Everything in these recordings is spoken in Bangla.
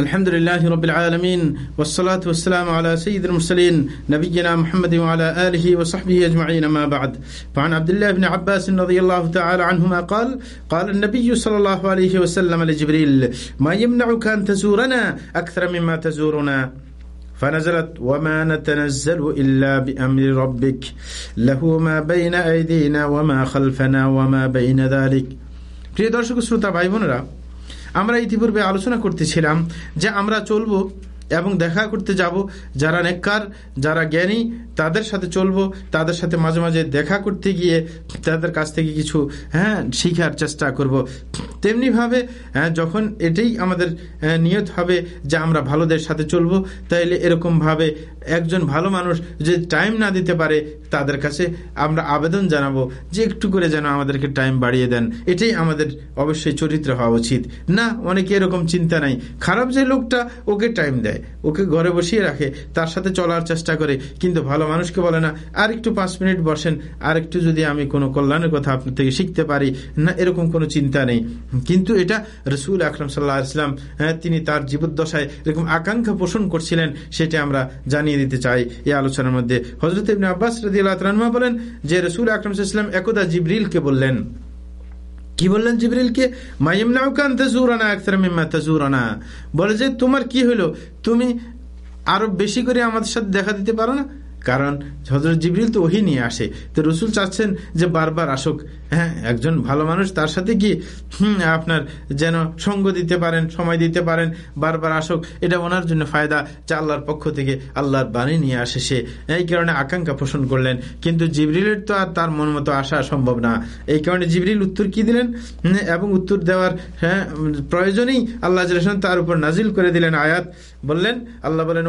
الحمد لله رب العالمين والصلاة والسلام على سيد المرسلين نبينا محمد وعلى آله وصحبه أجمعين ما بعد فعن عبد الله بن عباس رضي الله تعالى عنهما قال قال النبي صلى الله عليه وسلم لجبريل ما يمنعك أن تزورنا أكثر مما تزورنا فنزلت وما نتنزل إلا بأمر ربك له ما بين أيدينا وما خلفنا وما بين ذلك প্রিয় দর্শক শ্রোতা ভাই বোনেরা আমরা ইতিপূর্বে আলোচনা করতেছিলাম যে আমরা চলবো এবং দেখা করতে যাব যারা নেককার যারা জ্ঞানী তাদের সাথে চলবো তাদের সাথে মাঝে মাঝে দেখা করতে গিয়ে তাদের কাছ থেকে কিছু হ্যাঁ শিখার চেষ্টা করব। তেমনিভাবে হ্যাঁ, যখন এটাই আমাদের হ্যাঁ, নিয়ত হবে যে আমরা ভালোদের সাথে চলব তাইলে এরকমভাবে একজন ভালো মানুষ যে টাইম না দিতে পারে তাদের কাছে আমরা আবেদন জানাব যে একটু করে যেন আমাদেরকে টাইম বাড়িয়ে দেন। এটাই আমাদের অবশ্যই চরিত্র হওয়া উচিত। না অনেকে এরকম চিন্তা নাই। খারাপ যে লোকটা ওকে টাইম দেয়। ওকে ঘরে বসিয়ে রাখে তার সাথে চলার চেষ্টা করে। কিন্তু ভালো মানুষকে বলে না আর একটু পাঁচ মিনিট বসেন আর একটু যদি আমি কোনো কল্যাণের কথা আপনার থেকে শিখতে পারি। না এরকম কোনো চিন্তা নেই। কিন্তু এটা রসুল আকরম সাল্লাহ ইসলাম হ্যাঁ, তিনি তার জীবদ্দশায় এরকম আকাঙ্ক্ষা পোষণ করছিলেন সেটা আমরা জানিয়ে দিতে চাই এই আলোচনার মধ্যে। হজরত ইবনে আব্বাস রাজি আল্লাহ বলেন যে রসুল আকরম ইসলাম একদা জিবরিলকে বললেন কি বললেন জিবরিলকে বলে যে, তোমার কি হলো তুমি আরও বেশি করে আমাদের সাথে দেখা দিতে পারো না? কারণ হজরত জিবরিল তো ওহি নিয়ে আসে। তো রসুল চাচ্ছেন যে বারবার আসুক। হ্যাঁ একজন ভালো মানুষ, তার সাথে হুম, আপনার যেন সঙ্গ দিতে পারেন, সময় দিতে পারেন, বারবার আসুক, এটা ওনার জন্য ফায়দা, যা আল্লাহর পক্ষ থেকে আল্লাহর বাণী নিয়ে আসে সে। এই কারণে আকাঙ্ক্ষা পোষণ করলেন, কিন্তু জিবরিলের তো আর তার মন মতো আসা সম্ভব না। এই কারণে জিবরিল উত্তর কি দিলেন? এবং উত্তর দেওয়ার হ্যাঁ প্রয়োজনেই আল্লাহ তার উপর নাজিল করে দিলেন আয়াত। বললেন, আল্লাহ বলেন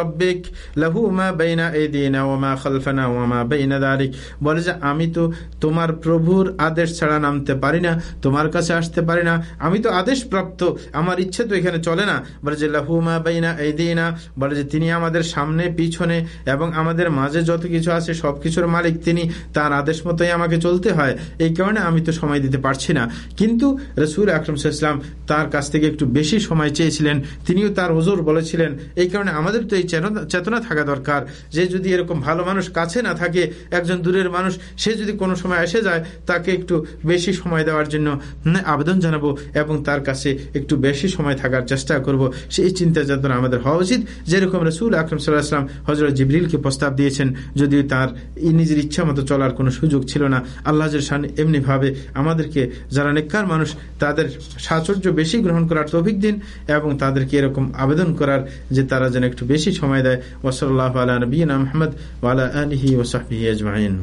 রব্বিক, লাহু মা বাইনা এদিনা ওমা খালফানা ওমা বাইনা দারিক। বলে যে আমি তো তোমার প্রভুর আদেশ ছাড়া নামতে পারি না, তোমার কাছে আসতে পারি না। আমি তো আদেশ প্রাপ্ত আমার ইচ্ছে তো এখানে চলে না। বলে যে, লাহু মা বাইনা এদিনা বলে যে, তিনি আমাদের সামনে, পিছনে এবং আমাদের মাঝে যত কিছু আছে, সবকিছুর মালিক তিনি। তার আদেশ মতোই আমাকে চলতে হয়। এই কারণে আমি তো সময় দিতে পারছি না। কিন্তু রসুল আকরম ইসলাম তার কাছ থেকে একটু বেশি সময় চেয়েছিলেন। তিনিও তার হজুর বলেছিলেন, এই কারণে আমাদের তো এই চেতনা থাকা দরকার। যে যদি এরকম ভালো মানুষ কাছে না থাকে, একজন দূরের মানুষ, সে যদি কোনো সময় এসে যায়, তাকে একটু বেশি সময় দেওয়ার জন্য আবেদন জানাব এবং তার কাছে একটু বেশি সময় থাকার চেষ্টা করব। সেই চিন্তা চেতনা আমাদের হওয়া উচিত। যেরকম রসুল আকরম সাল্লাহাম হজরত জিবরিলকে প্রস্তাব দিয়েছেন, যদিও তার নিজের ইচ্ছা মতো চলার কোনো সুযোগ ছিল না। আল্লাহ শান এমনিভাবে আমাদেরকে, যারা নেককার মানুষ, তাদের সাচর্য বেশি গ্রহণ করার তৌফিক দিন এবং তাদেরকে এরকম আবেদন করার যে তারা যেন একটু বেশি সময় দেয়। ওসল্লাহ আলা নবীনা মোহাম্মদ ওয়ালা আলহি ওসাহি আজমাইন।